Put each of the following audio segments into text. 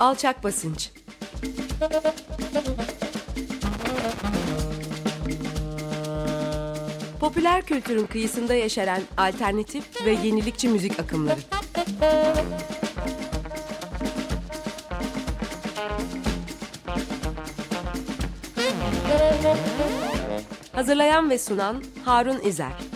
Alçak basınç. Popüler kültürün kıyısında yaşaran alternatif ve yenilikçi müzik akımları. Hazırlayan ve sunan Harun İzer.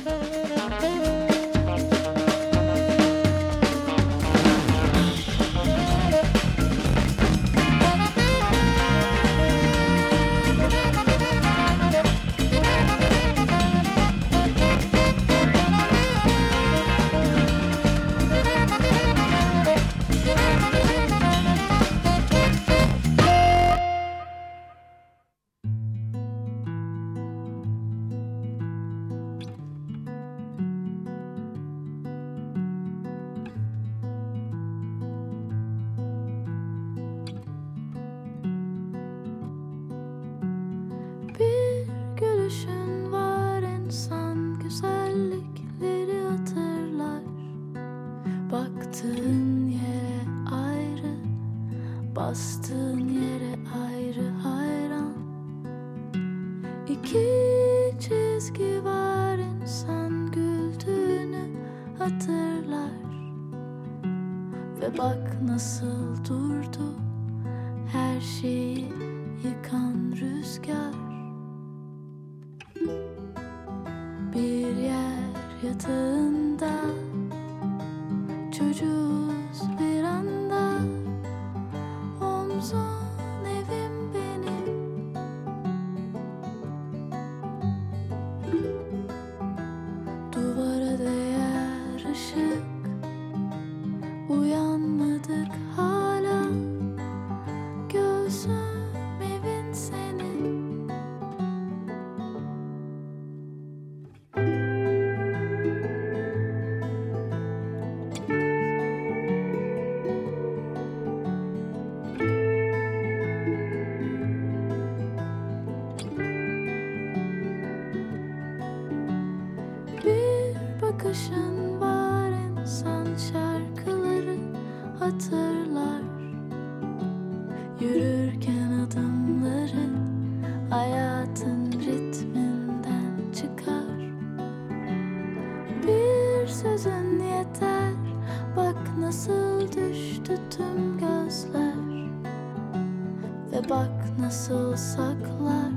Saklar.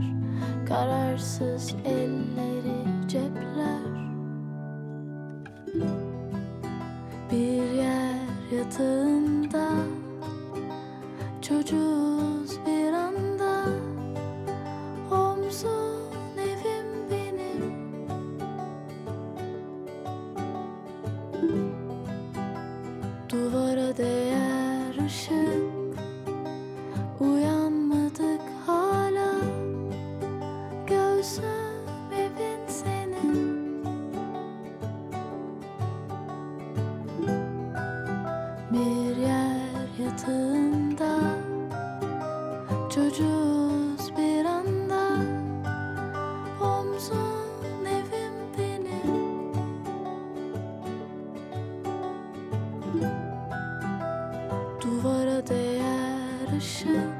Kararsız elleri Duvara değer ışık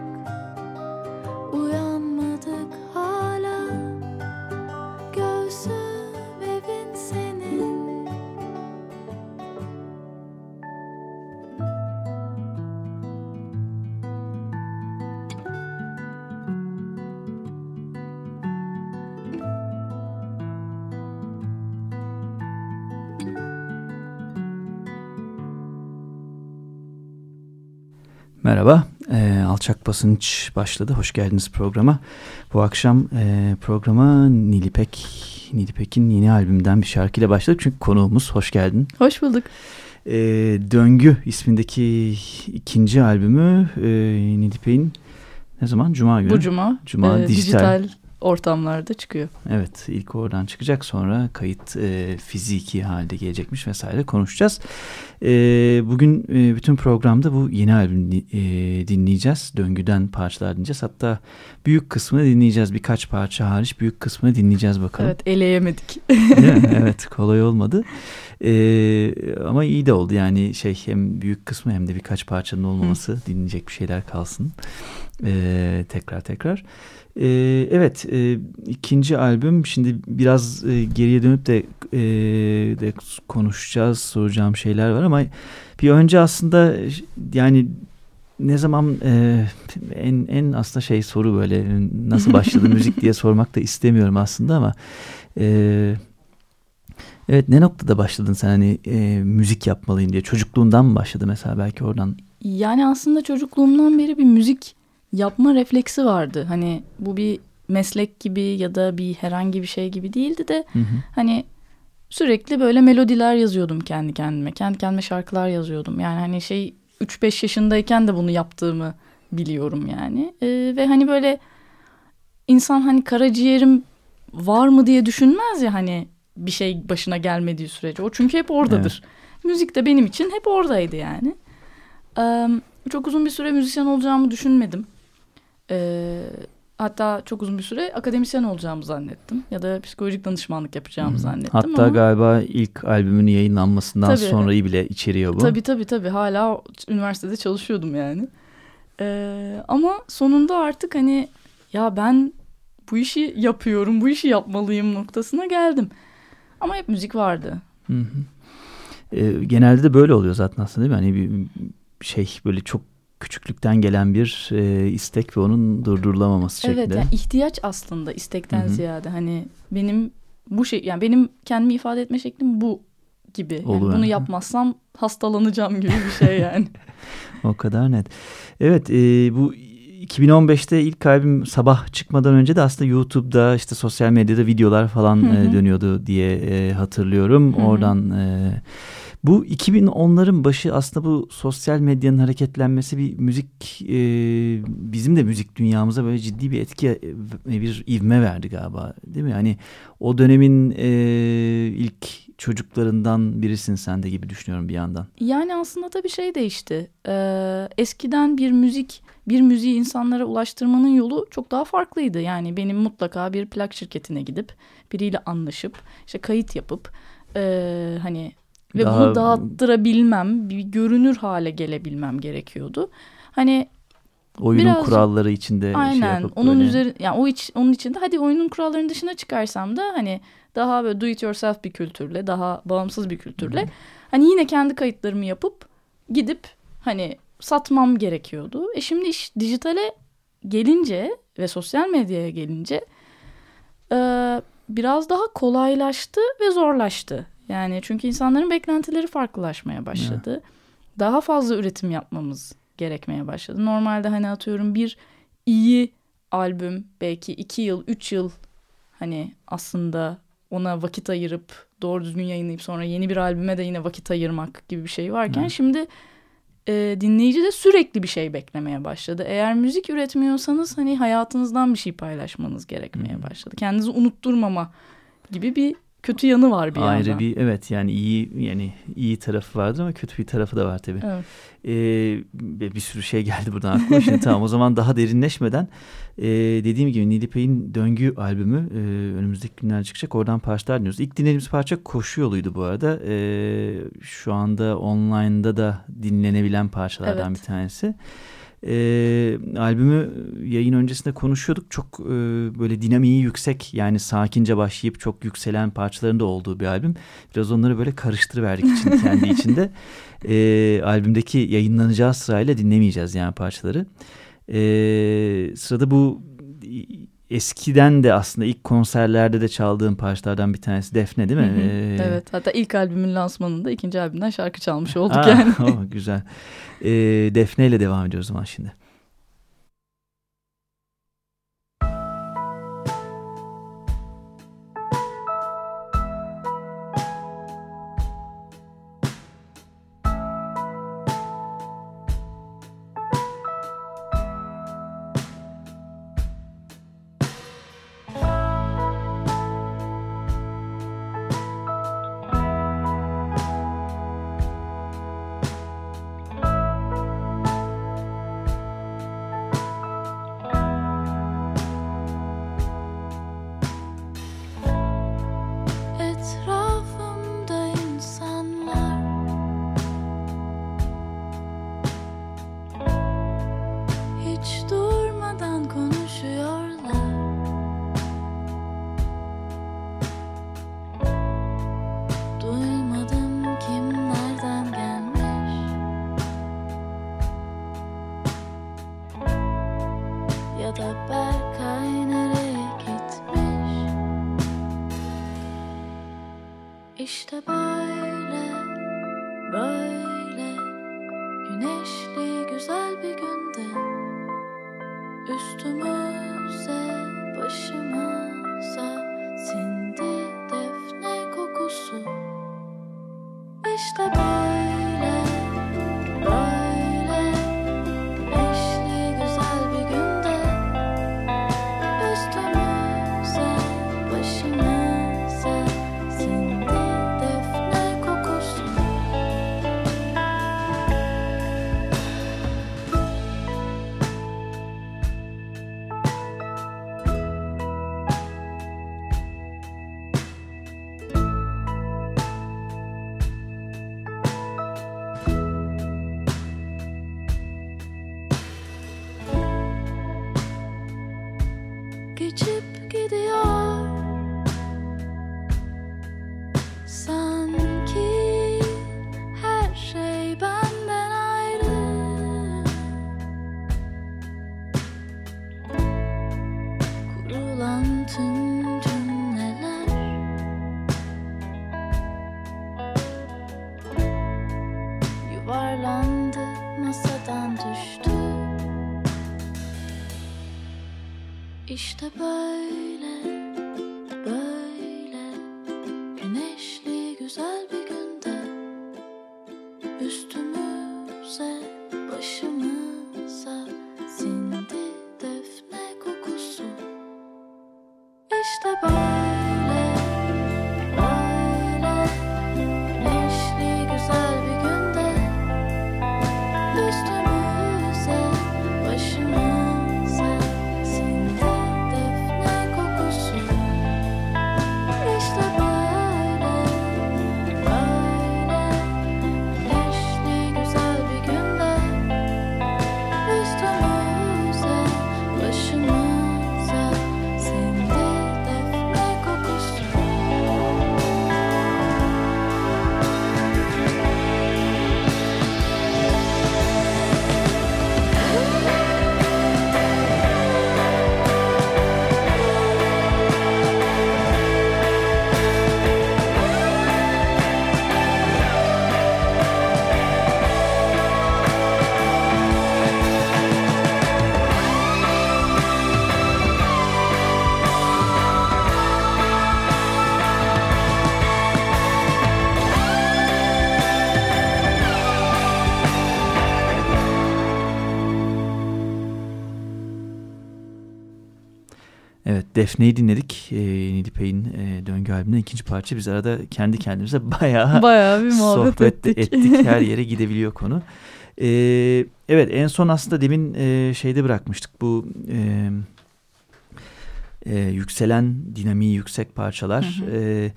Merhaba, e, Alçak Basınç başladı. Hoş geldiniz programa. Bu akşam e, programa Nilipek, Nilipek'in yeni albümünden bir şarkıyla başladık. Çünkü konuğumuz, hoş geldin. Hoş bulduk. E, Döngü ismindeki ikinci albümü e, Nilipek'in ne zaman? Cuma günü. Bu cuma, Cuma e, dijital, dijital ortamlarda çıkıyor. Evet ilk oradan çıkacak sonra kayıt e, fiziki halde gelecekmiş vesaire konuşacağız. E, bugün e, bütün programda bu yeni albüm e, dinleyeceğiz. Döngüden parçalar dinleyeceğiz. Hatta büyük kısmını dinleyeceğiz. Birkaç parça hariç büyük kısmını dinleyeceğiz bakalım. Evet eleyemedik. evet kolay olmadı. E, ama iyi de oldu yani şey hem büyük kısmı hem de birkaç parçanın olmaması Hı. dinleyecek bir şeyler kalsın. E, tekrar tekrar. E, evet e, ikinci albüm. Şimdi biraz e, geriye dönüp de, e, de konuşacağız soracağım şeyler var ama bir önce aslında yani ne zaman e, en en aslında şey soru böyle nasıl başladı müzik diye sormak da istemiyorum aslında ama e, evet ne noktada başladın sen hani e, müzik yapmalıyım diye? Çocukluğundan mı başladı mesela? Belki oradan? Yani aslında çocukluğumdan beri bir müzik yapma refleksi vardı. Hani bu bir meslek gibi ya da bir herhangi bir şey gibi değildi de hı hı. hani sürekli böyle melodiler yazıyordum kendi kendime. Kendi kendime şarkılar yazıyordum. Yani hani şey 3-5 yaşındayken de bunu yaptığımı biliyorum yani. Ee, ve hani böyle insan hani karaciğerim var mı diye düşünmez ya hani bir şey başına gelmediği sürece. O çünkü hep oradadır. Evet. Müzik de benim için hep oradaydı yani. Ee, çok uzun bir süre müzisyen olacağımı düşünmedim. Ee, hatta çok uzun bir süre akademisyen olacağımı zannettim. Ya da psikolojik danışmanlık yapacağımı hmm. zannettim. Hatta ama... galiba ilk albümün yayınlanmasından tabii, sonrayı bile içeriyor bu. Tabii tabii tabii. Hala üniversitede çalışıyordum yani. Ee, ama sonunda artık hani ya ben bu işi yapıyorum, bu işi yapmalıyım noktasına geldim. Ama hep müzik vardı. Hı hı. Ee, genelde de böyle oluyor zaten aslında değil mi? Hani bir şey böyle çok küçüklükten gelen bir e, istek ve onun durdurulamaması şeklinde. Evet yani ihtiyaç aslında istekten Hı-hı. ziyade hani benim bu şey yani benim kendimi ifade etme şeklim bu gibi. Yani Olur bunu yapmazsam hastalanacağım gibi bir şey yani. o kadar net. Evet e, bu 2015'te ilk albüm sabah çıkmadan önce de aslında YouTube'da işte sosyal medyada videolar falan e, dönüyordu diye e, hatırlıyorum. Hı-hı. Oradan e, bu 2010'ların başı aslında bu sosyal medyanın hareketlenmesi bir müzik e, bizim de müzik dünyamıza böyle ciddi bir etki e, bir ivme verdi galiba değil mi? Hani o dönemin e, ilk çocuklarından birisin sen de gibi düşünüyorum bir yandan. Yani aslında tabii şey değişti. Ee, eskiden bir müzik bir müziği insanlara ulaştırmanın yolu çok daha farklıydı. Yani benim mutlaka bir plak şirketine gidip biriyle anlaşıp işte kayıt yapıp e, hani ve Daha... bunu dağıttırabilmem, bir görünür hale gelebilmem gerekiyordu. Hani oyunun biraz, kuralları içinde şey aynen, şey yapıp onun böyle. üzeri yani o iç onun içinde hadi oyunun kurallarının dışına çıkarsam da hani daha böyle do it yourself bir kültürle, daha bağımsız bir kültürle Hı-hı. hani yine kendi kayıtlarımı yapıp gidip hani satmam gerekiyordu. E şimdi iş dijitale gelince ve sosyal medyaya gelince e, biraz daha kolaylaştı ve zorlaştı. Yani çünkü insanların beklentileri farklılaşmaya başladı. Evet. Daha fazla üretim yapmamız gerekmeye başladı. Normalde hani atıyorum bir iyi albüm belki iki yıl, üç yıl hani aslında ona vakit ayırıp doğru düzgün yayınlayıp sonra yeni bir albüme de yine vakit ayırmak gibi bir şey varken evet. şimdi e, dinleyici de sürekli bir şey beklemeye başladı. Eğer müzik üretmiyorsanız hani hayatınızdan bir şey paylaşmanız gerekmeye başladı. Kendinizi unutturmama gibi bir kötü yanı var bir Ayrı yandan. bir evet yani iyi yani iyi tarafı vardır ama kötü bir tarafı da var tabii. Evet. Ee, bir sürü şey geldi buradan aklıma. Şimdi tamam o zaman daha derinleşmeden e, dediğim gibi Nilipek'in Döngü albümü e, önümüzdeki günler çıkacak. Oradan parçalar dinliyoruz. İlk dinlediğimiz parça Koşu Yoluydu bu arada. E, şu anda online'da da dinlenebilen parçalardan evet. bir tanesi. E, albümü yayın öncesinde konuşuyorduk. Çok e, böyle dinamiği yüksek yani sakince başlayıp çok yükselen parçalarında olduğu bir albüm. Biraz onları böyle karıştırıverdik için kendi içinde. E, albümdeki yayınlanacağı sırayla dinlemeyeceğiz yani parçaları. E, sırada bu eskiden de aslında ilk konserlerde de çaldığım parçalardan bir tanesi Defne değil mi? Hı hı, ee, evet hatta ilk albümün lansmanında ikinci albümden şarkı çalmış olduk Aa, yani. oh, güzel. Ee, Defne ile devam ediyoruz o zaman şimdi. Sanki her şey benden ayrı. Kurulan tüm cümleler. Yuvarlandı masadan düştü. İşte böyle, Defne'yi dinledik. E, Nilipek'in e, döngü albümünün ikinci parça. Biz arada kendi kendimize bayağı Bayağı bir sohbet ettik. Her yere gidebiliyor konu. E, evet en son aslında demin e, şeyde bırakmıştık. Bu e, e, yükselen dinamiği yüksek parçalar. Hı hı. E,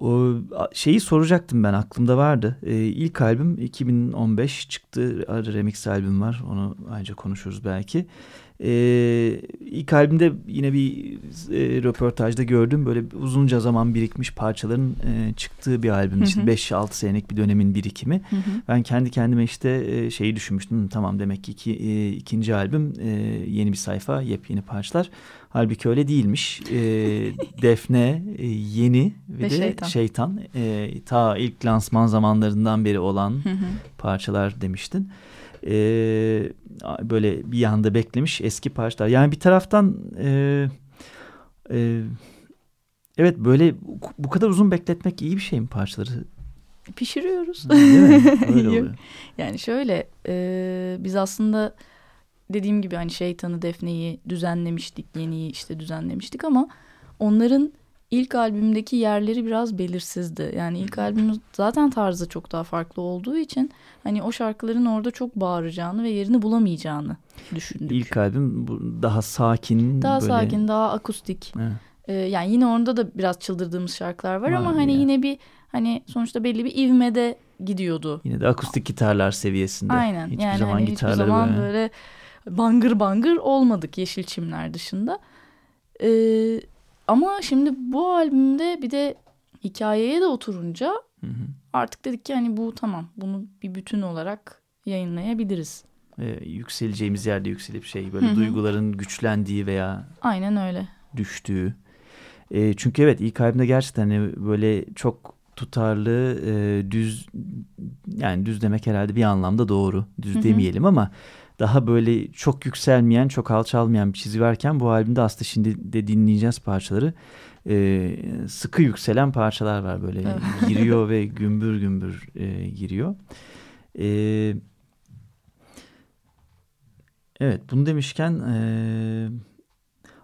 o şeyi soracaktım ben aklımda vardı. E, ilk albüm 2015 çıktı. Remix albüm var. Onu ayrıca konuşuruz belki. E, ilk albümde yine bir e, röportajda gördüm. Böyle uzunca zaman birikmiş parçaların e, çıktığı bir albüm. Hı İşte hı. 5-6 senelik bir dönemin birikimi. Hı hı. Ben kendi kendime işte e, şeyi düşünmüştüm. "Hı, Tamam demek ki iki, e, ikinci albüm e, yeni bir sayfa, yepyeni parçalar. Halbuki öyle değilmiş. E, Defne e, yeni ve, Ve de Şeytan. şeytan. E, ta ilk lansman zamanlarından beri olan Hı hı. parçalar demiştin. E, böyle bir yanda beklemiş eski parçalar. Yani bir taraftan e, e, evet böyle bu kadar uzun bekletmek iyi bir şey mi parçaları? Pişiriyoruz. Değil mi? Öyle oluyor. Yani şöyle e, biz aslında dediğim gibi hani şeytanı Defne'yi düzenlemiştik yeniyi işte düzenlemiştik ama onların ilk albümdeki yerleri biraz belirsizdi. Yani ilk albümün zaten tarzı çok daha farklı olduğu için hani o şarkıların orada çok bağıracağını ve yerini bulamayacağını düşündük. İlk albüm daha sakin. daha böyle, sakin, daha akustik. Evet. Ee, yani yine orada da biraz çıldırdığımız şarkılar var, ama Var hani ya. yine bir hani sonuçta belli bir ivmede gidiyordu. Yine de akustik gitarlar seviyesinde. Aynen. Hiçbir yani zaman hani hiçbir zaman böyle. böyle... bangır bangır olmadık Yeşilçimler dışında. Ee, ama şimdi bu albümde bir de hikayeye de oturunca Hı hı. artık dedik ki hani bu tamam bunu bir bütün olarak yayınlayabiliriz. Ee, yükseleceğimiz yerde yükselip şey böyle Hı hı. duyguların güçlendiği veya Aynen öyle. düştüğü. Ee, çünkü evet ilk albümde gerçekten hani böyle çok tutarlı, e, düz yani düz demek herhalde bir anlamda doğru. Düz demeyelim ama daha böyle çok yükselmeyen, çok alçalmayan bir çizgi varken bu albümde aslında şimdi de dinleyeceğiz parçaları. E, sıkı yükselen parçalar var böyle evet. giriyor ve gümbür gümbür e, giriyor. E, evet bunu demişken e,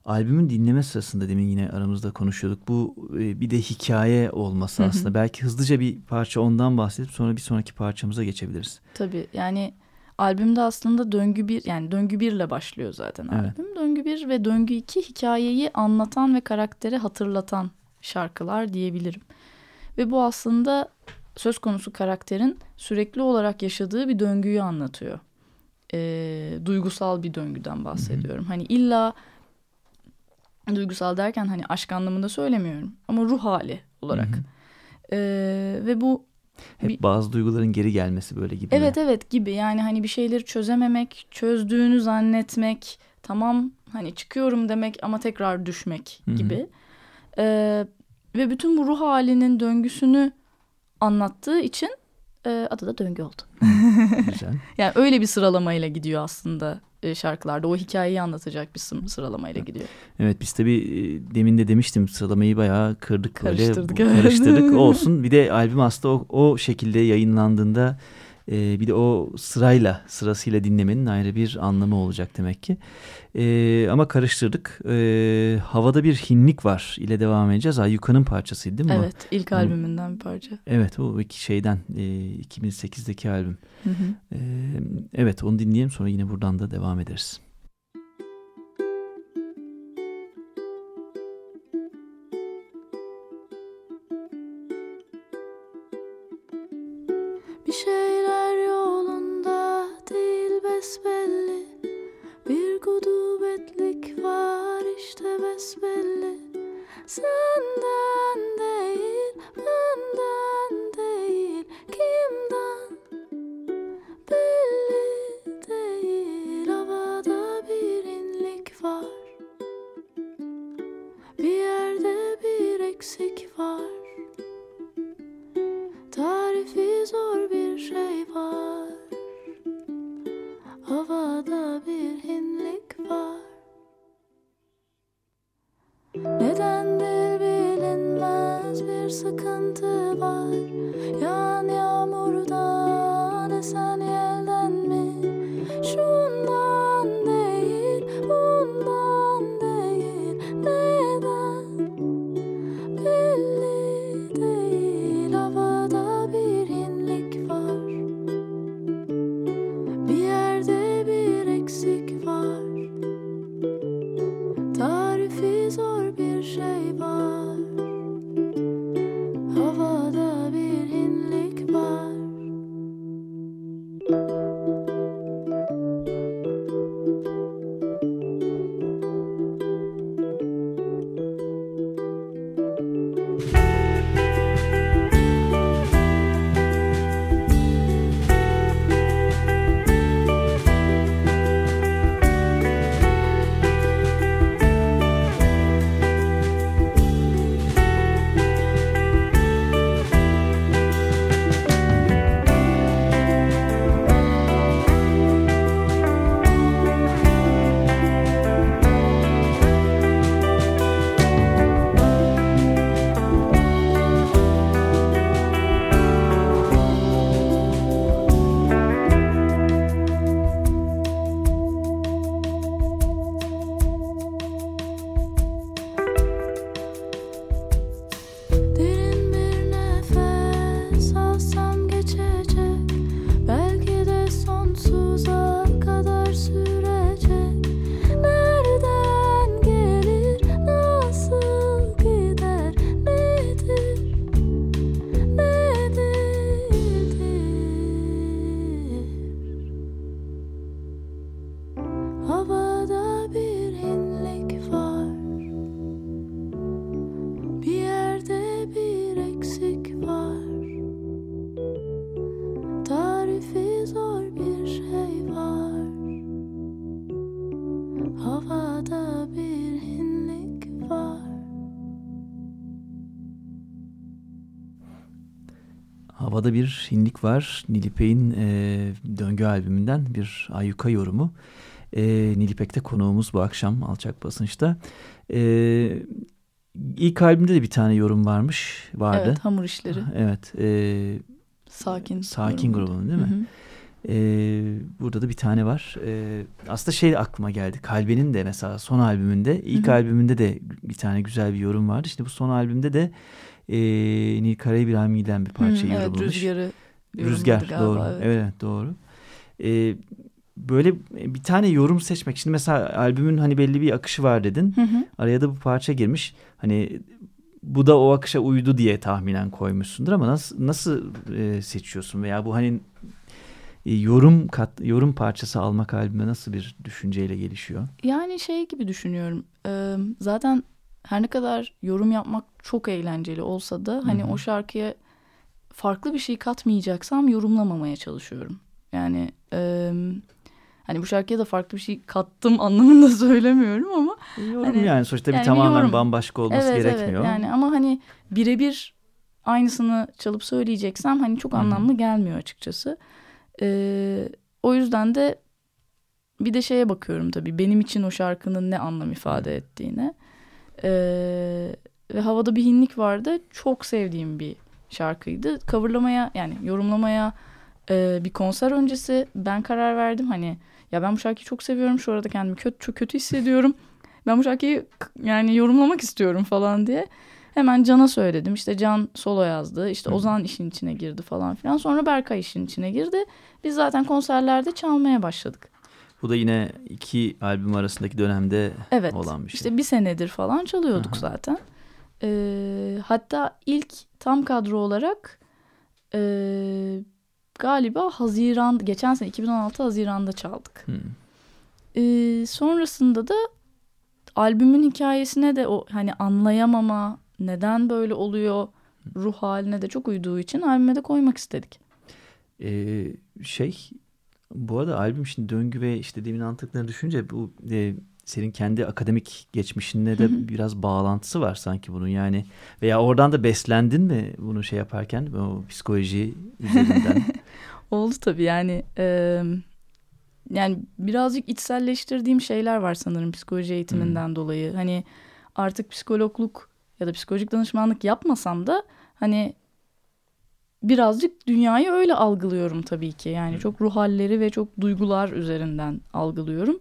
albümün dinleme sırasında demin yine aramızda konuşuyorduk. Bu e, bir de hikaye olması aslında. Belki hızlıca bir parça ondan bahsedip sonra bir sonraki parçamıza geçebiliriz. Tabii yani albümde aslında döngü bir yani döngü birle başlıyor zaten evet. albüm. Döngü bir ve döngü iki hikayeyi anlatan ve karakteri hatırlatan şarkılar diyebilirim. Ve bu aslında söz konusu karakterin sürekli olarak yaşadığı bir döngüyü anlatıyor. E, duygusal bir döngüden bahsediyorum. Hı hı. Hani illa duygusal derken hani aşk anlamında söylemiyorum ama ruh hali olarak. Hı hı. E, ve bu hep bir, bazı duyguların geri gelmesi böyle gibi. Evet mi? evet gibi yani hani bir şeyleri çözememek, çözdüğünü zannetmek, tamam hani çıkıyorum demek ama tekrar düşmek Hı-hı. gibi. Ee, ve bütün bu ruh halinin döngüsünü anlattığı için e, adı da döngü oldu. Güzel. yani öyle bir sıralamayla gidiyor aslında şarkılarda. O hikayeyi anlatacak bir sıralamayla gidiyor. Evet biz tabii e, demin de demiştim sıralamayı bayağı kırdık. Karıştırdık. Öyle, karıştırdık olsun. Bir de albüm aslında o, o şekilde yayınlandığında e, bir de o sırayla sırasıyla dinlemenin ayrı bir anlamı olacak demek ki. E, ama karıştırdık. E, Havada bir hinlik var ile devam edeceğiz. Ayyuka'nın parçasıydı değil mi? Evet ilk albümünden bir parça. Evet o iki şeyden e, 2008'deki albüm. Hı hı. E, evet onu dinleyelim sonra yine buradan da devam ederiz. Havada bir hinlik var. Nilipek'in e, Döngü albümünden bir ayyuka yorumu. E, Nilipek'te konuğumuz bu akşam Alçak Basınç'ta. E, ilk albümde de bir tane yorum varmış. Vardı. Evet hamur işleri. Evet. E, Sakin. Sakin grubunun değil mi? Hı hı. Ee, burada da bir tane var. Ee, aslında şey aklıma geldi. Kalbe'nin de mesela son albümünde, ilk Hı-hı. albümünde de bir tane güzel bir yorum vardı. İşte bu son albümde de e, Nil Karayibirami'den bir parça Hı, yorumlamış. Evet, rüzgarı. Rüzgar galiba, doğru. Evet, evet doğru. Ee, böyle bir tane yorum seçmek. Şimdi mesela albümün hani belli bir akışı var dedin. Hı hı. Araya da bu parça girmiş. Hani bu da o akışa uydu diye tahminen koymuşsundur ama nasıl nasıl e, seçiyorsun veya bu hani e, yorum kat yorum parçası almak albüme nasıl bir düşünceyle gelişiyor? Yani şey gibi düşünüyorum. E, zaten her ne kadar yorum yapmak çok eğlenceli olsa da hani Hı-hı. o şarkıya farklı bir şey katmayacaksam yorumlamamaya çalışıyorum. Yani e, hani bu şarkıya da farklı bir şey kattım anlamında söylemiyorum ama yorum hani, yani sonuçta yani bir tamamen yorum. bambaşka olması evet, gerekmiyor. Evet yani ama hani birebir aynısını çalıp söyleyeceksem hani çok anlamlı Hı-hı. gelmiyor açıkçası. Ee, o yüzden de bir de şeye bakıyorum tabii benim için o şarkının ne anlam ifade ettiğine. Ee, ve havada bir hinlik vardı. Çok sevdiğim bir şarkıydı. Coverlamaya yani yorumlamaya e, bir konser öncesi ben karar verdim. Hani ya ben bu şarkıyı çok seviyorum. Şu arada kendimi kötü çok kötü hissediyorum. Ben bu şarkıyı yani yorumlamak istiyorum falan diye. Hemen Can'a söyledim. İşte Can solo yazdı. İşte. Ozan işin içine girdi falan filan. Sonra Berkay işin içine girdi. Biz zaten konserlerde çalmaya başladık. Bu da yine iki albüm arasındaki dönemde evet, olan bir şey. İşte bir senedir falan çalıyorduk Aha. zaten. Ee, hatta ilk tam kadro olarak e, galiba Haziran, geçen sene 2016 Haziran'da çaldık. Hmm. Ee, sonrasında da albümün hikayesine de o hani anlayamama, neden böyle oluyor ruh haline de çok uyduğu için albüme de koymak istedik. Ee, şey bu arada albüm şimdi döngü ve işte demin anlattıklarını düşünce bu e, senin kendi akademik geçmişinle de biraz bağlantısı var sanki bunun yani veya oradan da beslendin mi bunu şey yaparken o psikoloji üzerinden? Oldu tabii yani e, yani birazcık içselleştirdiğim şeyler var sanırım psikoloji eğitiminden hmm. dolayı. Hani artık psikologluk ya da psikolojik danışmanlık yapmasam da hani birazcık dünyayı öyle algılıyorum tabii ki. Yani çok ruh halleri ve çok duygular üzerinden algılıyorum.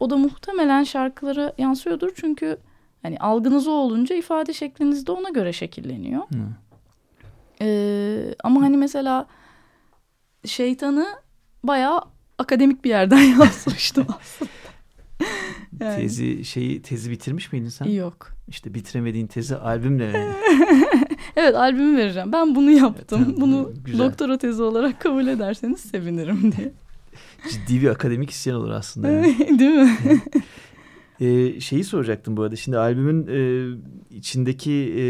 O da muhtemelen şarkılara yansıyordur çünkü hani algınız o olunca ifade şekliniz de ona göre şekilleniyor. Ee, ama hani mesela şeytanı bayağı akademik bir yerden yazmıştım aslında. Yani. Tezi şeyi tezi bitirmiş miydin sen? Yok. İşte bitiremediğin tezi albümle. evet albümü vereceğim. Ben bunu yaptım. Evet, bunu güzel. doktora tezi olarak kabul ederseniz sevinirim diye. Ciddi bir akademik isyan olur aslında. Yani. Değil mi? Ee, şeyi soracaktım bu arada. Şimdi albümün e, içindeki e,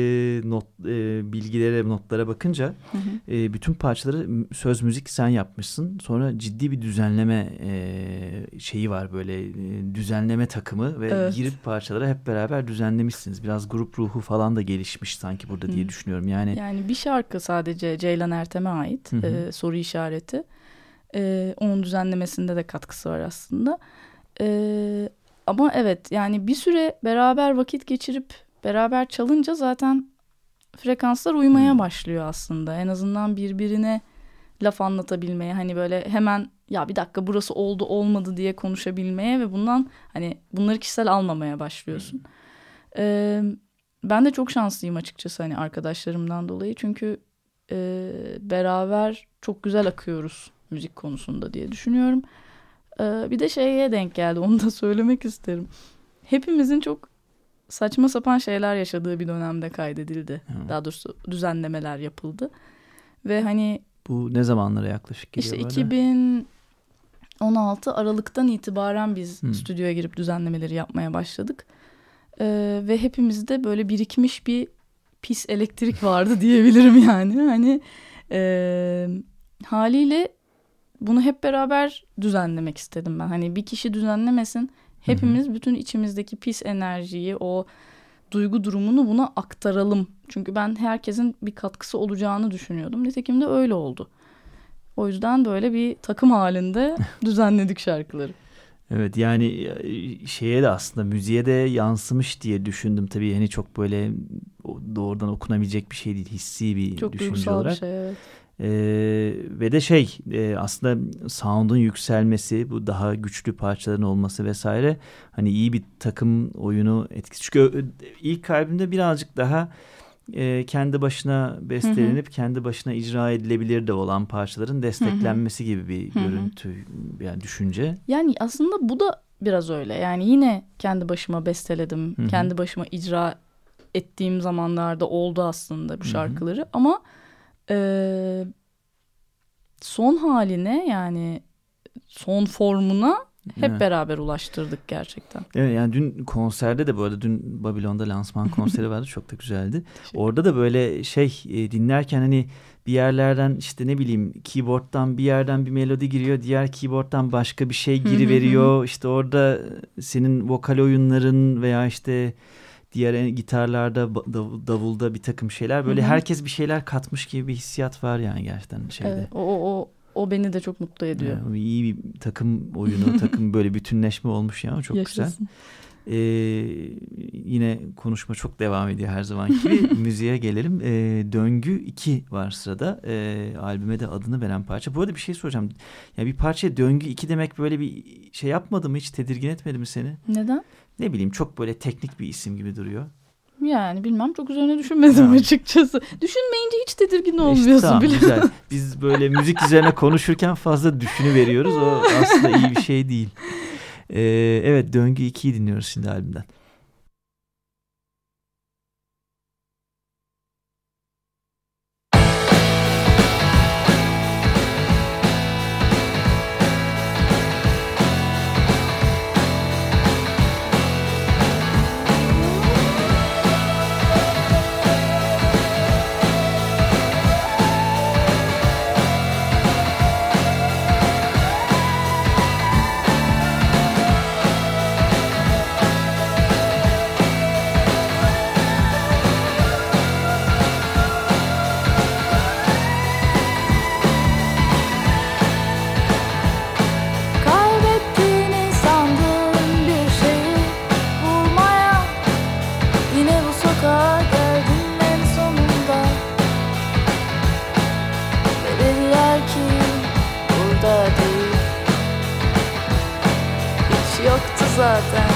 not e, bilgilere, notlara bakınca hı hı. E, bütün parçaları söz müzik sen yapmışsın. Sonra ciddi bir düzenleme e, şeyi var böyle e, düzenleme takımı ve evet. girip parçaları hep beraber düzenlemişsiniz. Biraz grup ruhu falan da gelişmiş sanki burada hı. diye düşünüyorum. Yani yani bir şarkı sadece Ceylan Ertem'e ait hı hı. E, soru işareti. E, onun düzenlemesinde de katkısı var aslında. E, ama evet yani bir süre beraber vakit geçirip beraber çalınca zaten frekanslar uymaya hmm. başlıyor aslında. En azından birbirine laf anlatabilmeye hani böyle hemen ya bir dakika burası oldu olmadı diye konuşabilmeye ve bundan hani bunları kişisel almamaya başlıyorsun. Hmm. Ee, ben de çok şanslıyım açıkçası hani arkadaşlarımdan dolayı çünkü e, beraber çok güzel akıyoruz müzik konusunda diye düşünüyorum. Ee, bir de şeye denk geldi onu da söylemek isterim. Hepimizin çok saçma sapan şeyler yaşadığı bir dönemde kaydedildi. Hı. Daha doğrusu düzenlemeler yapıldı. Ve hani... Bu ne zamanlara yaklaşık geliyor? İşte 2016 Aralık'tan itibaren biz Hı. stüdyoya girip düzenlemeleri yapmaya başladık. Ee, ve hepimizde böyle birikmiş bir pis elektrik vardı diyebilirim yani. Hani e, haliyle bunu hep beraber düzenlemek istedim ben. Hani bir kişi düzenlemesin. Hepimiz Hı-hı. bütün içimizdeki pis enerjiyi, o duygu durumunu buna aktaralım Çünkü ben herkesin bir katkısı olacağını düşünüyordum. Nitekim de öyle oldu. O yüzden böyle bir takım halinde düzenledik şarkıları. Evet yani e, şeye de aslında müziğe de yansımış diye düşündüm tabii hani çok böyle doğrudan okunabilecek bir şey değil hissi bir çok düşünce olarak. Bir şey, evet. Ee, ve de şey e, aslında sound'un yükselmesi bu daha güçlü parçaların olması vesaire hani iyi bir takım oyunu etkisi. Çünkü ilk kalbimde birazcık daha e, kendi başına bestelenip hı hı. kendi başına icra edilebilir de olan parçaların desteklenmesi hı hı. gibi bir görüntü hı hı. yani düşünce. Yani aslında bu da biraz öyle yani yine kendi başıma besteledim hı hı. kendi başıma icra ettiğim zamanlarda oldu aslında bu şarkıları hı hı. ama e, son haline yani son formuna hep evet. beraber ulaştırdık gerçekten. Evet yani dün konserde de bu arada dün Babilon'da lansman konseri vardı çok da güzeldi. Orada da böyle şey e, dinlerken hani bir yerlerden işte ne bileyim keyboard'dan bir yerden bir melodi giriyor diğer keyboard'dan başka bir şey giriveriyor. işte orada senin vokal oyunların veya işte diğer gitarlarda davulda bir takım şeyler böyle herkes bir şeyler katmış gibi bir hissiyat var yani gerçekten şeyde. Evet, o, o, o beni de çok mutlu ediyor. Yani iyi bir takım oyunu, takım böyle bütünleşme olmuş ya çok Yaşasın. güzel. Ee, yine konuşma çok devam ediyor her zaman gibi. Müziğe gelelim. Ee, Döngü 2 var sırada. Ee, albüme de adını veren parça. Bu arada bir şey soracağım. Yani bir parça Döngü 2 demek böyle bir şey yapmadı mı? Hiç tedirgin etmedi mi seni? Neden? Ne bileyim çok böyle teknik bir isim gibi duruyor. Yani bilmem çok üzerine düşünmedim yani. açıkçası. Düşünmeyince hiç tedirgin olmuyorsun işte, tamam, bile. Güzel. Biz böyle müzik üzerine konuşurken fazla düşünü veriyoruz. O aslında iyi bir şey değil. Ee, evet Döngü 2'yi dinliyoruz şimdi albümden. that.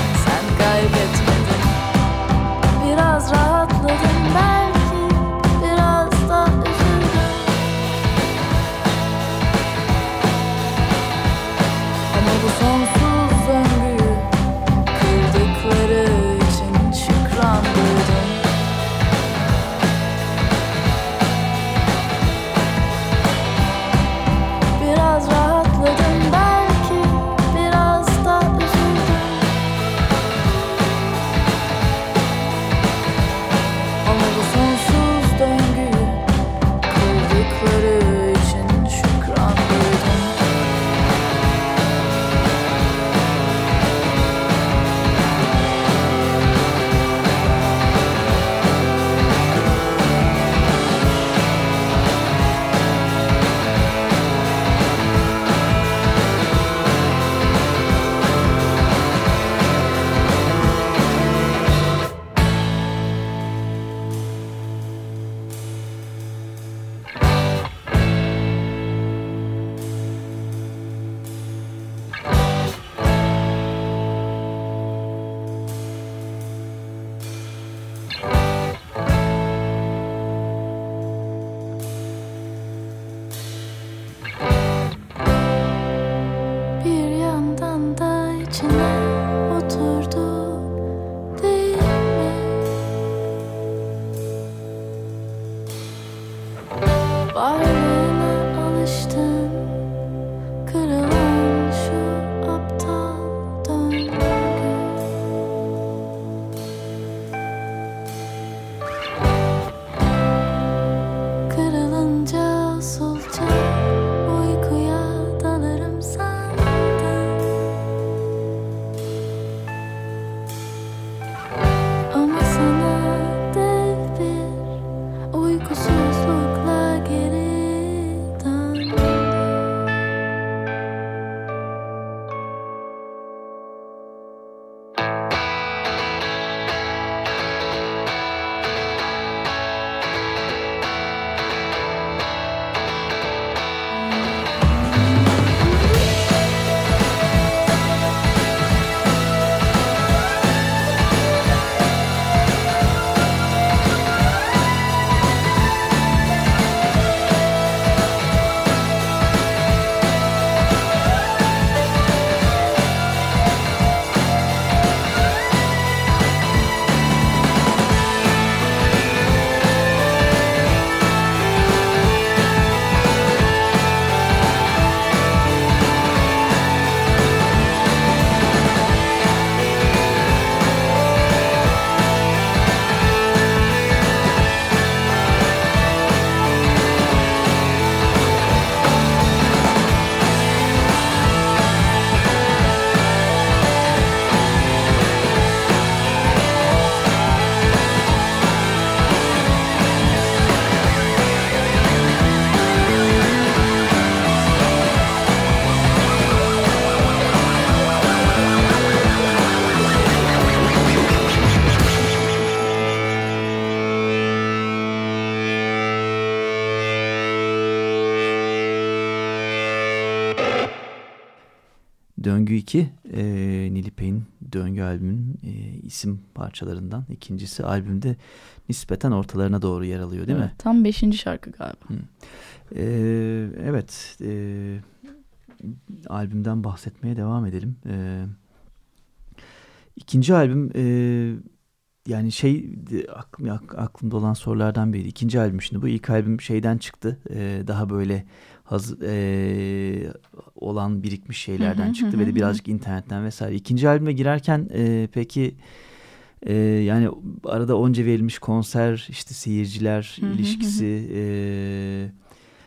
Döngü 2 e, Nilipek'in Döngü albümünün e, isim parçalarından. ikincisi albümde nispeten ortalarına doğru yer alıyor değil Evet, mi? Tam beşinci şarkı galiba. E, evet. E, albümden bahsetmeye devam edelim. E, ikinci albüm e, yani şey aklım, ak- aklımda olan sorulardan biri. İkinci albüm şimdi bu. ilk albüm şeyden çıktı. E, daha böyle hazır e, olan birikmiş şeylerden çıktı ve de birazcık internetten vesaire. İkinci albüme girerken e, peki e, yani arada onca verilmiş konser işte seyirciler ilişkisi e,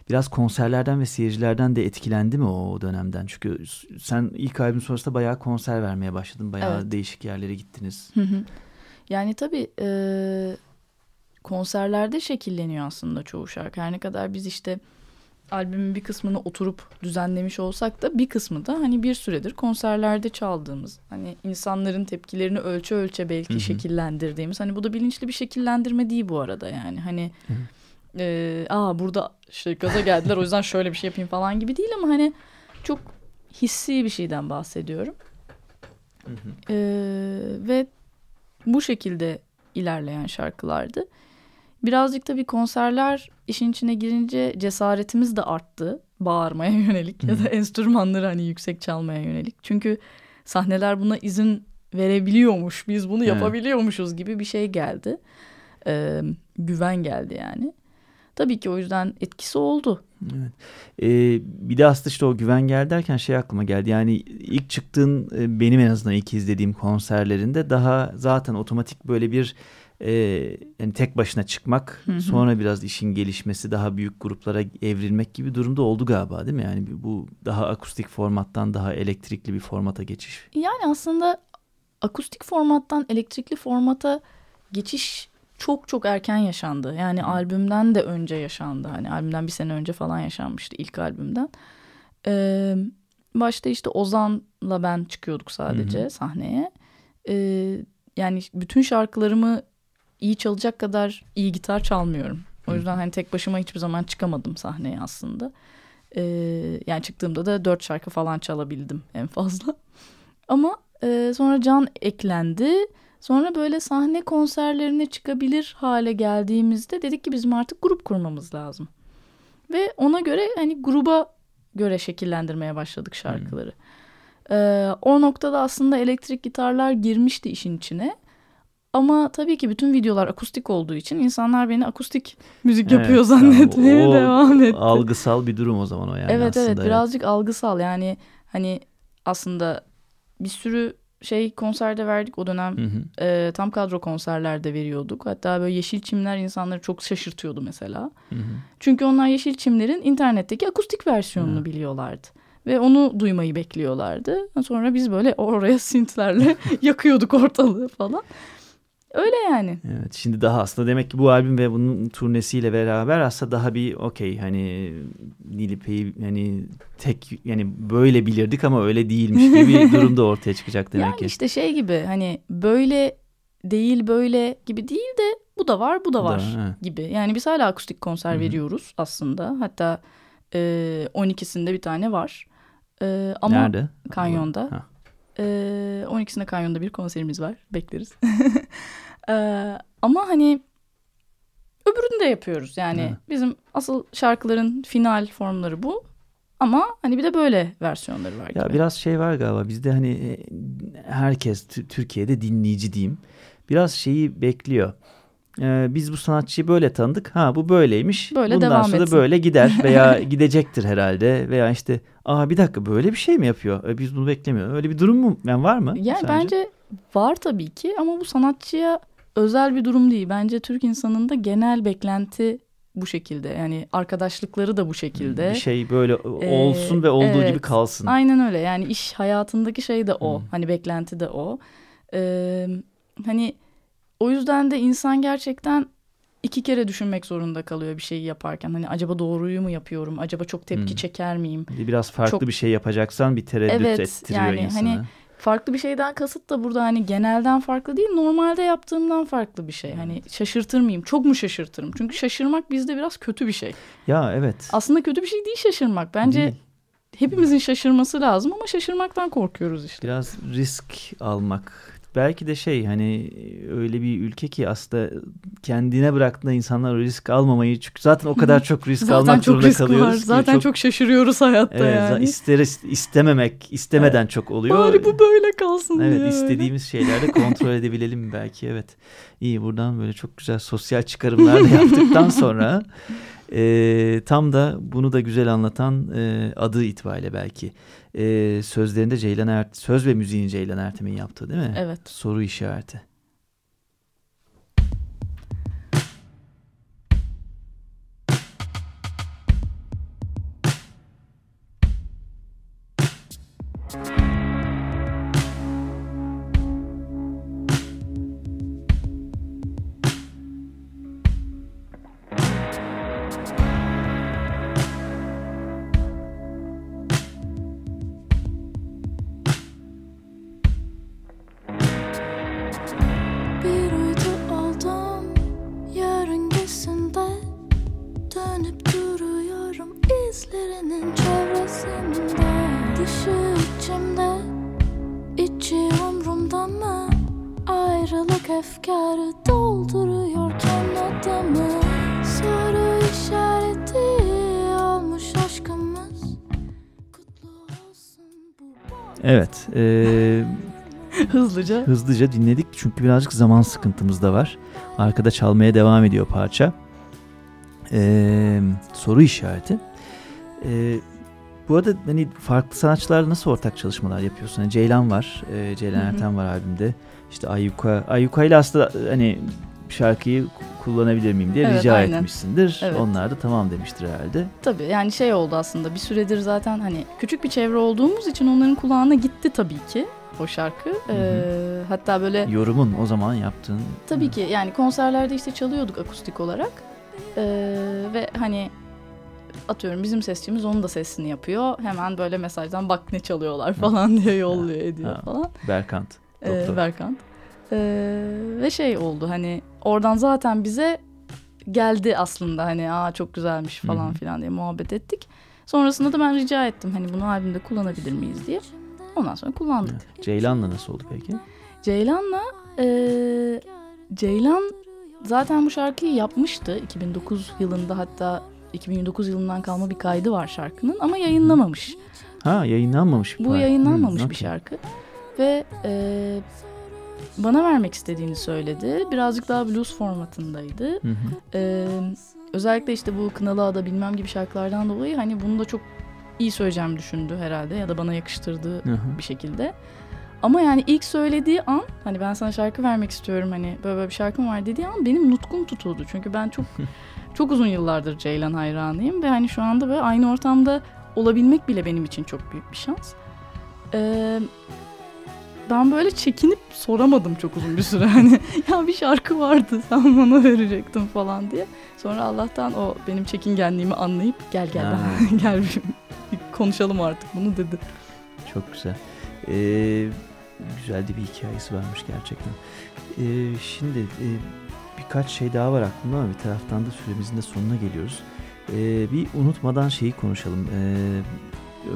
biraz konserlerden ve seyircilerden de etkilendi mi o dönemden? Çünkü sen ilk albüm sonrasında bayağı konser vermeye başladın. Bayağı Evet. değişik yerlere gittiniz. Hı hı. Yani tabii e, konserlerde şekilleniyor aslında çoğu şarkı. Her ne kadar biz işte albümün bir kısmını oturup düzenlemiş olsak da bir kısmı da hani bir süredir konserlerde çaldığımız hani insanların tepkilerini ölçe ölçe belki Hı hı. şekillendirdiğimiz hani bu da bilinçli bir şekillendirme değil bu arada yani hani Hı. e, aa burada işte gaza geldiler o yüzden şöyle bir şey yapayım falan gibi değil ama hani çok hissi bir şeyden bahsediyorum. Ee, ve bu şekilde ilerleyen şarkılardı. Birazcık tabii konserler işin içine girince cesaretimiz de arttı. Bağırmaya yönelik ya da enstrümanları hani yüksek çalmaya yönelik. Çünkü sahneler buna izin verebiliyormuş. Biz bunu yapabiliyormuşuz gibi bir şey geldi. Ee, güven geldi yani. Tabii ki o yüzden etkisi oldu. Evet. Ee, bir de aslında işte o güven gel derken şey aklıma geldi. Yani ilk çıktığın e, benim en azından ilk izlediğim konserlerinde daha zaten otomatik böyle bir e, yani tek başına çıkmak Hı hı. sonra biraz işin gelişmesi daha büyük gruplara evrilmek gibi durumda oldu galiba değil mi? Yani bu daha akustik formattan daha elektrikli bir formata geçiş. Yani aslında akustik formattan elektrikli formata geçiş çok çok erken yaşandı. Yani albümden de önce yaşandı. Hani albümden bir sene önce falan yaşanmıştı ilk albümden. Ee, başta işte Ozan'la ben çıkıyorduk sadece Hı hı. sahneye. Ee, yani bütün şarkılarımı iyi çalacak kadar iyi gitar çalmıyorum. O yüzden hani tek başıma hiçbir zaman çıkamadım sahneye aslında. Ee, yani çıktığımda da dört şarkı falan çalabildim en fazla. Ama e, sonra Can eklendi. Sonra böyle sahne konserlerine çıkabilir hale geldiğimizde dedik ki bizim artık grup kurmamız lazım. Ve ona göre hani gruba göre şekillendirmeye başladık şarkıları. Ee, o noktada aslında elektrik gitarlar girmişti işin içine. Ama tabii ki bütün videolar akustik olduğu için insanlar beni akustik müzik Evet, yapıyor ya zannetmeye o devam etti. Algısal bir durum o zaman o yani evet aslında. evet birazcık algısal yani hani aslında bir sürü şey konserde verdik o dönem Hı hı. e, tam kadro konserlerde veriyorduk. Hatta böyle yeşil çimler insanları çok şaşırtıyordu mesela. Hı hı. Çünkü onlar yeşil çimlerin internetteki akustik versiyonunu Hı. biliyorlardı. Ve onu duymayı bekliyorlardı. Sonra biz böyle oraya sintlerle yakıyorduk ortalığı falan. Öyle yani. Evet şimdi daha aslında demek ki bu albüm ve bunun turnesiyle beraber aslında daha bir okey hani Nilipek'i hani tek yani böyle bilirdik ama öyle değilmiş gibi bir durumda ortaya çıkacak demek yani ki. işte şey gibi hani böyle değil böyle gibi değil de bu da var bu da Bu da, var evet. gibi. Yani biz hala akustik konser Hı hı. veriyoruz aslında. Hatta e, 12'sinde bir tane var. E, ama Nerede? Kanyon'da. Ha. Ee, 12'sinde Kanyon'da bir konserimiz var. Bekleriz. Ee, ama hani öbürünü de yapıyoruz. Yani Evet. bizim asıl şarkıların final formları bu. Ama hani bir de böyle versiyonları var gibi. Ya biraz şey var galiba bizde hani e, herkes Tü- Türkiye'de dinleyici diyeyim. Biraz şeyi bekliyor. Ee, biz bu sanatçıyı böyle tanıdık. Ha bu böyleymiş. Böyle Bundan devam sonra da etsin. böyle gider veya gidecektir herhalde. Veya işte aa bir dakika böyle bir şey mi yapıyor? E, biz bunu beklemiyoruz. Öyle bir durum mu yani var mı? Yani sence? bence var tabii ki ama bu sanatçıya özel bir durum değil. Bence Türk insanında genel beklenti bu şekilde. Yani arkadaşlıkları da bu şekilde. bir şey böyle olsun ve olduğu Ee, evet. gibi kalsın. Aynen öyle. Yani iş hayatındaki şey de o. Hmm. Hani beklenti de o. Ee, hani o yüzden de insan gerçekten iki kere düşünmek zorunda kalıyor bir şeyi yaparken. Hani acaba doğruyu mu yapıyorum? Acaba çok tepki Hmm. çeker miyim? Biraz farklı Çok- bir şey yapacaksan bir tereddüt Evet, ettiriyor yani insanı. hani Farklı bir şeyden kasıt da burada hani genelden farklı değil, normalde yaptığımdan farklı bir şey. Hani şaşırtır mıyım? Çok mu şaşırtırım? Çünkü şaşırmak bizde biraz kötü bir şey. Ya evet. Aslında kötü bir şey değil şaşırmak. Bence Değil. hepimizin şaşırması lazım ama şaşırmaktan korkuyoruz işte. Biraz risk almak. Belki de şey hani öyle bir ülke ki aslında kendine bıraktığında insanlar risk almamayı çünkü zaten o kadar çok risk almak çok zorunda risk var. kalıyoruz. ki Zaten çok, şaşırıyoruz hayatta evet, yani. ister istememek istemeden çok oluyor. Bari bu böyle kalsın Evet diye. istediğimiz şeyleri kontrol edebilelim belki evet. İyi buradan böyle çok güzel sosyal çıkarımlar da yaptıktan sonra e, tam da bunu da güzel anlatan e, adı itibariyle belki e, sözlerinde Ceylan Ert söz ve müziğin Ceylan Ertem'in yaptığı değil mi? Evet. Soru işareti. Hızlıca. dinledik çünkü birazcık zaman sıkıntımız da var. Arkada çalmaya devam ediyor parça. Ee, soru işareti. Ee, bu arada hani farklı sanatçılarla nasıl ortak çalışmalar yapıyorsun? Yani Ceylan var, e, Ceylan. Ertem var albümde. İşte Ayyuka, Ayyuka ile aslında hani şarkıyı kullanabilir miyim diye Evet, rica aynen. etmişsindir. Evet. Onlar da tamam demiştir herhalde. Tabii yani şey oldu aslında bir süredir zaten hani küçük bir çevre olduğumuz için onların kulağına gitti tabii ki o şarkı. Ee, hatta böyle Yorumun o zaman yaptığın tabii ki yani konserlerde işte çalıyorduk akustik olarak. Ee, ve hani atıyorum bizim sesçimiz onun da sesini yapıyor. Hemen böyle mesajdan bak ne çalıyorlar falan diye yolluyor ediyor Ha. falan. Berkant. Ee. Berkant. Ee, ve şey oldu hani oradan zaten bize geldi aslında hani aa çok güzelmiş Hı falan hı. filan diye muhabbet ettik. Sonrasında da ben rica ettim hani bunu albümde kullanabilir miyiz diye. Ondan sonra kullandık. Evet. Ceylan'la nasıl oldu peki? Ceylan'la eee, Ceylan zaten bu şarkıyı yapmıştı 2009 yılında hatta 2009 yılından kalma bir kaydı var şarkının ama yayınlamamış. Ha yayınlanmamış. bir Bu yayınlanmamış Hmm, bir şarkı ve eee, bana vermek istediğini söyledi. Birazcık daha blues formatındaydı. Hı hı. Eee, özellikle işte bu Kınalı Ada bilmem gibi şarkılardan dolayı hani bunu da çok iyi söyleyeceğimi düşündü herhalde ya da bana yakıştırdığı bir şekilde. Ama yani ilk söylediği an hani ben sana şarkı vermek istiyorum hani böyle böyle bir şarkım var dediği an benim nutkum tutuldu. Çünkü ben çok çok uzun yıllardır Ceylan hayranıyım ve hani şu anda böyle aynı ortamda olabilmek bile benim için çok büyük bir şans. Ee, ben böyle çekinip soramadım çok uzun bir süre hani ya bir şarkı vardı sen bana verecektin falan diye. Sonra Allah'tan o benim çekingenliğimi anlayıp gel gel Ha. gel bir konuşalım artık bunu dedi. Çok güzel. Ee, güzel de bir hikayesi varmış gerçekten. Ee, şimdi e, birkaç şey daha var aklımda ama bir taraftan da süremizin de sonuna geliyoruz. Ee, bir unutmadan şeyi konuşalım. Ee,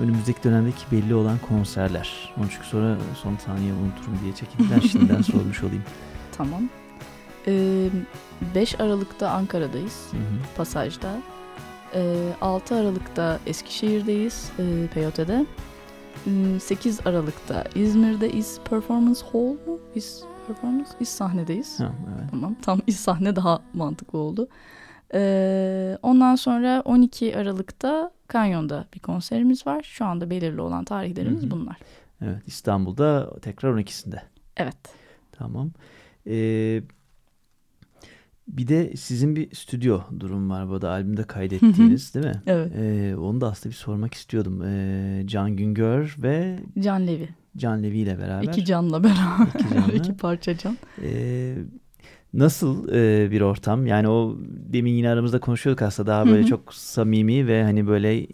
önümüzdeki dönemdeki belli olan konserler. Onu çünkü sonra son saniye unuturum diye çekindim. Ben şimdiden sormuş olayım. Tamam. Ee, 5 Aralık'ta Ankara'dayız. Hı hı. Pasaj'da. Ee, 6 Aralık'ta Eskişehir'deyiz. E, Peyote'de. Hmm, 8 Aralık'ta İzmir'deyiz. Performance Hall mu? İz Performance? İz sahnedeyiz. Ha, evet. Tamam. Tam iz sahne daha mantıklı oldu. Ee, ondan sonra 12 Aralık'ta Kanyon'da bir konserimiz var. Şu anda belirli olan tarihlerimiz bunlar. evet İstanbul'da tekrar 12'sinde. Evet. Tamam. Ee, bir de sizin bir stüdyo durum var bu da albümde kaydettiğiniz değil mi? Evet. Ee, onu da aslında bir sormak istiyordum. Ee, Can Güngör ve Can Levi. Can Levi ile beraber. İki canla beraber. İki canlı. İki parça can. Ee, nasıl e, bir ortam? Yani o demin yine aramızda konuşuyorduk aslında daha böyle çok samimi ve hani böyle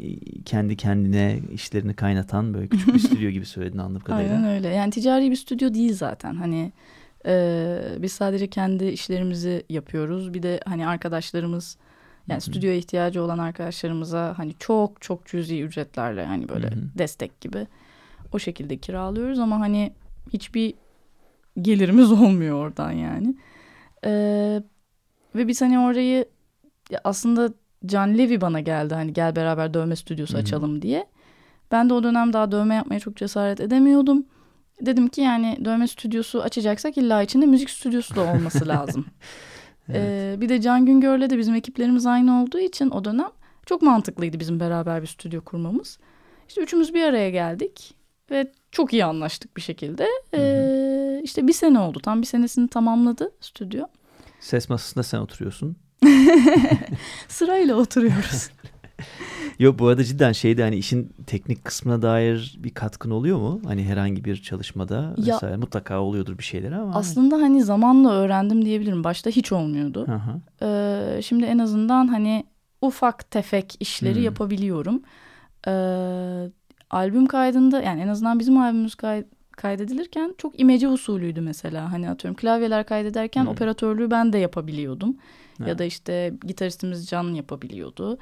kendi kendine işlerini kaynatan böyle küçük bir stüdyo gibi söyledin anladığım kadarıyla. Aynen öyle. Yani ticari bir stüdyo değil zaten. Hani e, biz sadece kendi işlerimizi yapıyoruz. Bir de hani arkadaşlarımız Yani stüdyoya ihtiyacı olan arkadaşlarımıza hani çok çok cüzi ücretlerle hani böyle Hı hı. destek gibi o şekilde kiralıyoruz ama hani hiçbir gelirimiz olmuyor oradan yani. Ee, ve biz hani orayı aslında Can Levy bana geldi hani gel beraber dövme stüdyosu Hı hı. açalım diye. Ben de o dönem daha dövme yapmaya çok cesaret edemiyordum. Dedim ki yani dövme stüdyosu açacaksak illa içinde müzik stüdyosu da olması lazım. Evet. Ee, bir de Can Güngör'le de bizim ekiplerimiz aynı olduğu için o dönem çok mantıklıydı bizim beraber bir stüdyo kurmamız. İşte üçümüz bir araya geldik ve çok iyi anlaştık bir şekilde. Ee, işte bir sene oldu. Tam bir senesini tamamladı stüdyo. Ses masasında sen oturuyorsun. Sırayla oturuyoruz. Yok bu arada cidden şeyde hani işin teknik kısmına dair bir katkın oluyor mu? Hani herhangi bir çalışmada Ya- vesaire mutlaka oluyordur bir şeyler ama. Aslında hani zamanla öğrendim diyebilirim. Başta hiç olmuyordu. Ee, şimdi en azından hani ufak tefek işleri Hmm. yapabiliyorum. Ee, albüm kaydında yani en azından bizim albümümüz kay- kaydedilirken çok imece usulüydü mesela. Hani atıyorum klavyeler kaydederken Hmm. operatörlüğü ben de yapabiliyordum. Ha. Ya da işte gitaristimiz Can yapabiliyordu.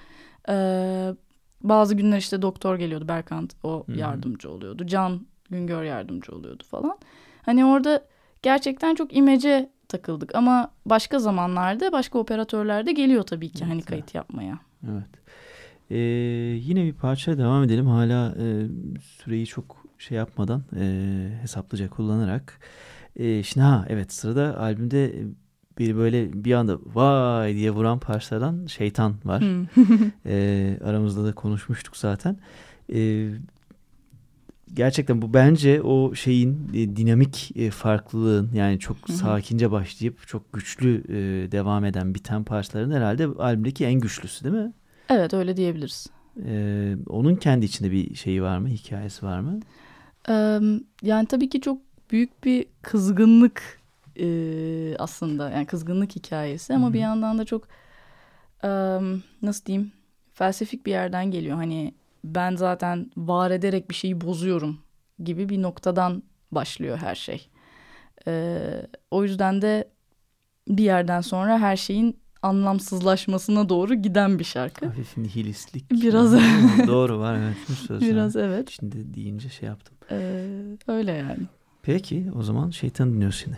Ee, bazı günler işte doktor geliyordu Berkant o yardımcı oluyordu. Can Güngör yardımcı oluyordu falan. Hani orada gerçekten çok imece takıldık ama başka zamanlarda başka operatörler de geliyor tabii ki Evet, hani kayıt yapmaya. Evet. Ee, yine bir parça devam edelim. Hala e, süreyi çok şey yapmadan e, hesaplıca kullanarak. E, şimdi ha evet sırada albümde e, bir böyle bir anda vay diye vuran parçalardan Şeytan var. E, aramızda da konuşmuştuk zaten. E, gerçekten bu bence o şeyin e, dinamik e, farklılığın yani çok sakince başlayıp çok güçlü e, devam eden biten parçaların herhalde albümdeki en güçlüsü değil mi? evet öyle diyebiliriz. Ee, onun kendi içinde bir şeyi var mı? Hikayesi var mı? Yani tabii ki çok büyük bir kızgınlık e, aslında yani kızgınlık hikayesi ama Hı hı. bir yandan da çok e, nasıl diyeyim felsefik bir yerden geliyor. Hani ben zaten var ederek bir şeyi bozuyorum gibi bir noktadan başlıyor her şey. Ee, o yüzden de bir yerden sonra her şeyin anlamsızlaşmasına doğru giden bir şarkı. Hafif nihilistlik. Biraz. Yani. Doğru var evet. Söz Biraz evet. Şimdi deyince şey yaptım. Ee, öyle yani. Peki o zaman şeytan dinliyoruz şimdi.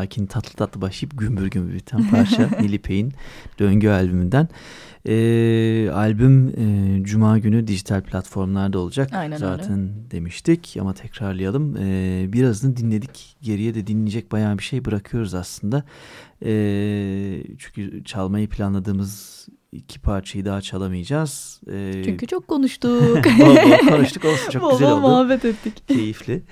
sakin tatlı tatlı başlayıp gümbür gümbür biten parça Nilipek'in Döngü albümünden. Ee, albüm e, Cuma günü dijital platformlarda olacak Aynen öyle. zaten demiştik ama tekrarlayalım. Ee, birazını dinledik geriye de dinleyecek bayağı bir şey bırakıyoruz aslında. Ee, çünkü çalmayı planladığımız iki parçayı daha çalamayacağız. Ee, Çünkü çok konuştuk. bol bol konuştuk olsun çok Bol güzel bol oldu muhabbet ettik. keyifli.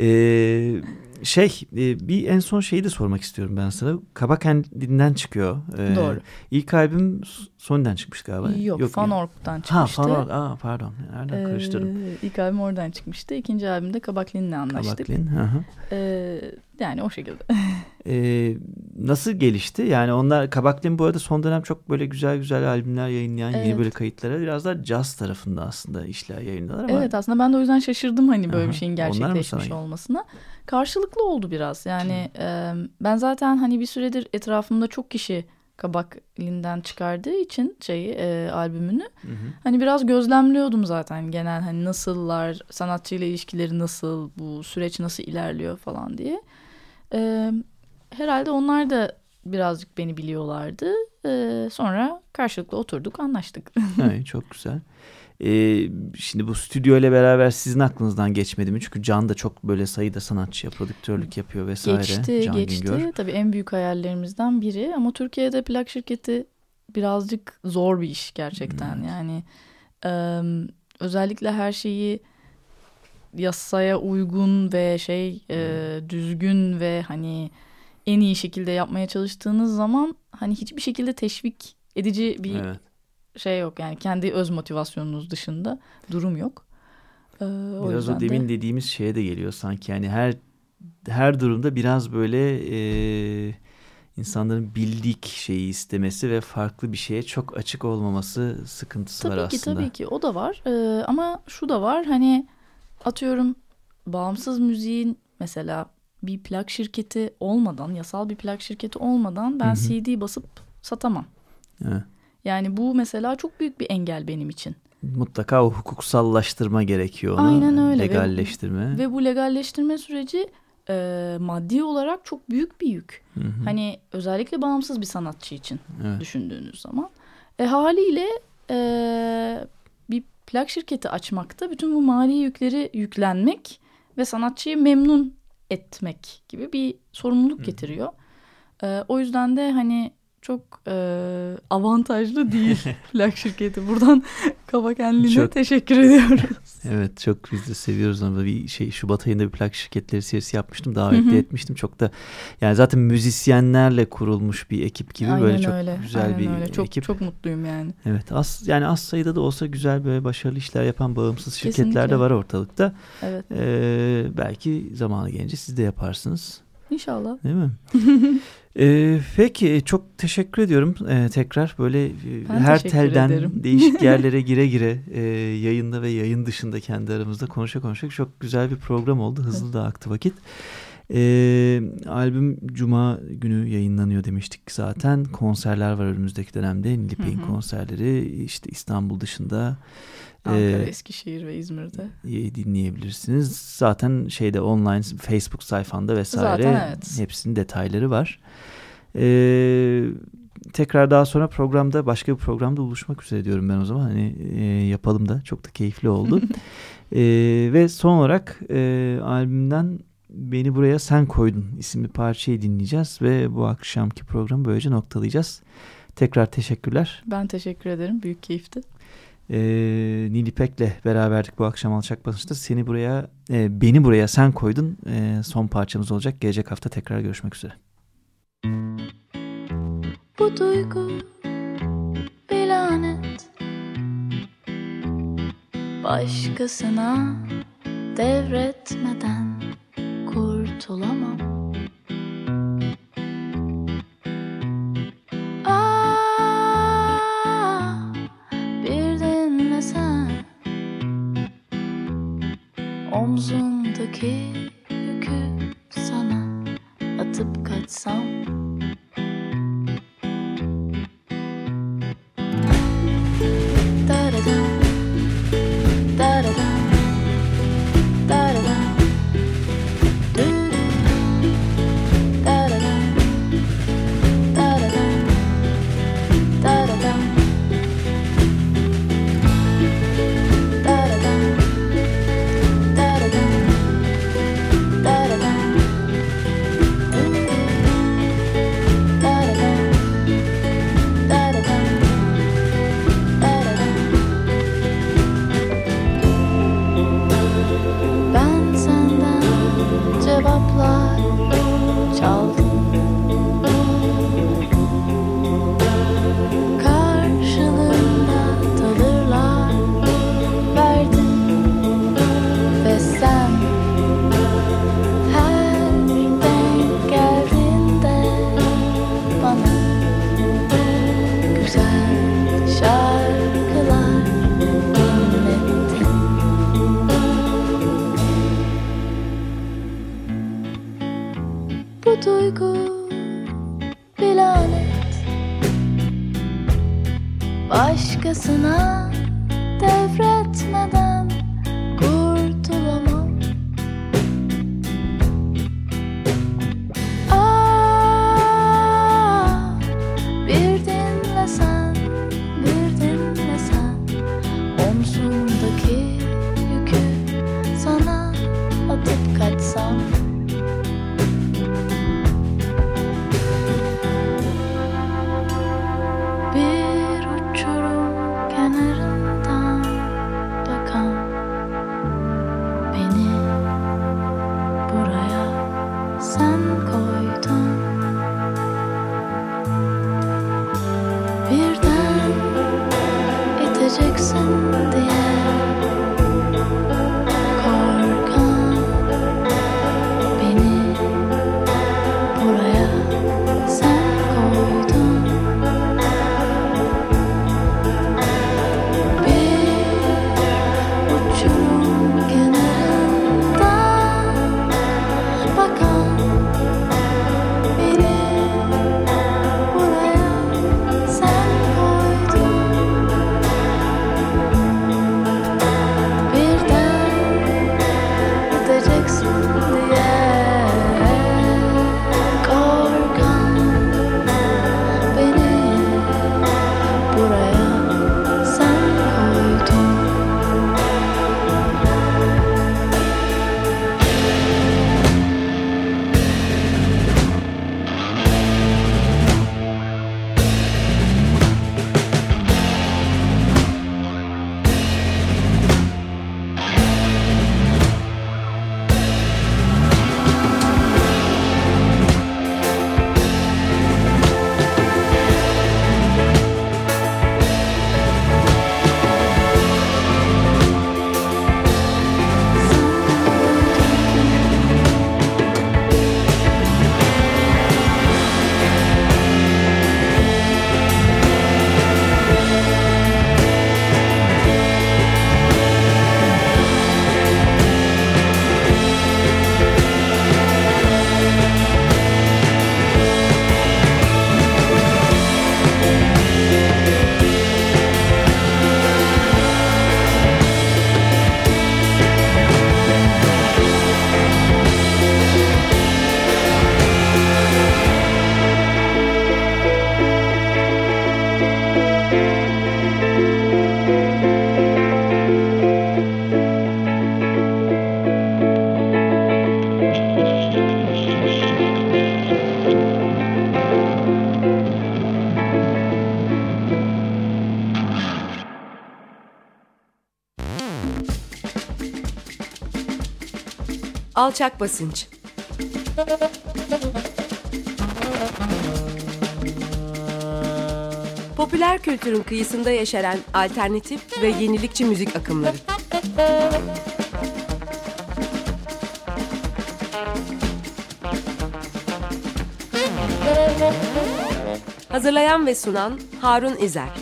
Ee, şey e, bir en son şeyi de sormak istiyorum ben sana. Kabakendi'nden çıkıyor. Ee, Doğru. İlk albüm Sony'den çıkmış galiba. Yok, mu? Fan Ork'tan Ha çıkmıştı. Fan Ork. Aa pardon. Nereden karıştırdım. Ee, ilk albüm oradan çıkmıştı. İkinci albümde Kabaklin'le anlaştık. Kabaklin. Hı hı. Ee, yani o şekilde. Ee, nasıl gelişti? Yani onlar Kabaklin bu arada son dönem çok böyle güzel güzel albümler yayınlayan yeni Evet. böyle kayıtlara biraz daha caz tarafında aslında işler yayınladılar ama Evet aslında ben de o yüzden şaşırdım hani böyle Aha, bir şeyin gerçekleşmiş olmasına. Karşılıklı oldu biraz. Yani e, ben zaten hani bir süredir etrafımda çok kişi Kabaklin'den çıkardığı için şeyi e, albümünü Hı hı. hani biraz gözlemliyordum zaten genel hani nasıllar sanatçıyla ilişkileri nasıl bu süreç nasıl ilerliyor falan diye. E, herhalde onlar da birazcık beni biliyorlardı. E, sonra karşılıklı oturduk anlaştık. Evet, çok güzel. Ee, şimdi bu stüdyo ile beraber sizin aklınızdan geçmedi mi? Çünkü Can da çok böyle sayıda sanatçıya prodüktörlük yapıyor vesaire. Geçti Can geçti. Güngör. Tabii en büyük hayallerimizden biri ama Türkiye'de plak şirketi birazcık zor bir iş gerçekten. Evet. Yani em, özellikle her şeyi yasaya uygun ve şey e, düzgün ve hani en iyi şekilde yapmaya çalıştığınız zaman hani hiçbir şekilde teşvik edici bir Evet. şey yok. Yani kendi öz motivasyonunuz dışında durum yok. Ee, o Biraz o de- demin dediğimiz şeye de geliyor sanki. Yani her her durumda biraz böyle e, insanların bildik şeyi istemesi ve farklı bir şeye çok açık olmaması sıkıntısı var Tabii ki aslında. tabii ki o da var Ee, ama şu da var hani atıyorum bağımsız müziğin mesela bir plak şirketi olmadan yasal bir plak şirketi olmadan ben Hı hı. CD basıp satamam. Evet. Yani bu mesela çok büyük bir engel benim için. Mutlaka o hukuksallaştırma gerekiyor onu. Aynen öyle ve- Legalleştirme. Ve bu legalleştirme süreci e, maddi olarak çok büyük bir yük. Hı hı. Hani özellikle bağımsız bir sanatçı için Evet. düşündüğünüz zaman. E, haliyle e, bir plak şirketi açmakta bütün bu mali yükleri yüklenmek ve sanatçıyı memnun etmek gibi bir sorumluluk getiriyor. E, o yüzden de hani çok e, avantajlı değil plak şirketi. Buradan Kavakenli'ne Çok- teşekkür ediyorum. Evet çok biz de seviyoruz ama bir şey Şubat ayında bir plak şirketleri serisi yapmıştım davet de etmiştim çok da yani zaten müzisyenlerle kurulmuş bir ekip gibi böyle Aynen çok öyle, güzel aynen bir öyle. Çok, ekip. Çok mutluyum yani. Evet az yani az sayıda da olsa güzel böyle başarılı işler yapan bağımsız şirketler de Kesinlikle. var ortalıkta. Evet Ee, belki zamanı gelince siz de yaparsınız. İnşallah. Değil mi? Ee, peki çok teşekkür ediyorum Ee, tekrar böyle e, Ben her telden ederim. değişik yerlere gire gire e, yayında ve yayın dışında kendi aramızda konuşa konuşa çok güzel bir program oldu. Hızlı da aktı vakit. E, albüm Cuma günü yayınlanıyor demiştik zaten. Konserler var önümüzdeki dönemde. Nilipek'in konserleri işte İstanbul dışında. Ankara, ee, Eskişehir ve İzmir'de dinleyebilirsiniz. Zaten şeyde online Facebook sayfanda vesaire Zaten evet. hepsinin detayları var. Ee, tekrar daha sonra programda başka bir programda buluşmak üzere diyorum ben o zaman. Hani e, yapalım da çok da keyifli oldu. e, ve son olarak e, albümden Beni Buraya Sen Koydun isimli parçayı dinleyeceğiz ve bu akşamki programı böylece noktalayacağız. Tekrar teşekkürler. Ben teşekkür ederim. Büyük keyifti. Ee, Nilipek'le beraberdik bu akşam Alçak Basınç'ta. Seni buraya, e, beni buraya sen koydun. E, son parçamız olacak. Gelecek hafta tekrar görüşmek üzere. Bu duygu bir lanet Başkasına devretmeden kurtulamam Aa, bir dinlesen. Omzumdaki yükü sana atıp kaçsam Alçak basınç. Popüler kültürün kıyısında yeşeren alternatif ve yenilikçi müzik akımları. Hazırlayan ve sunan Harun İzer.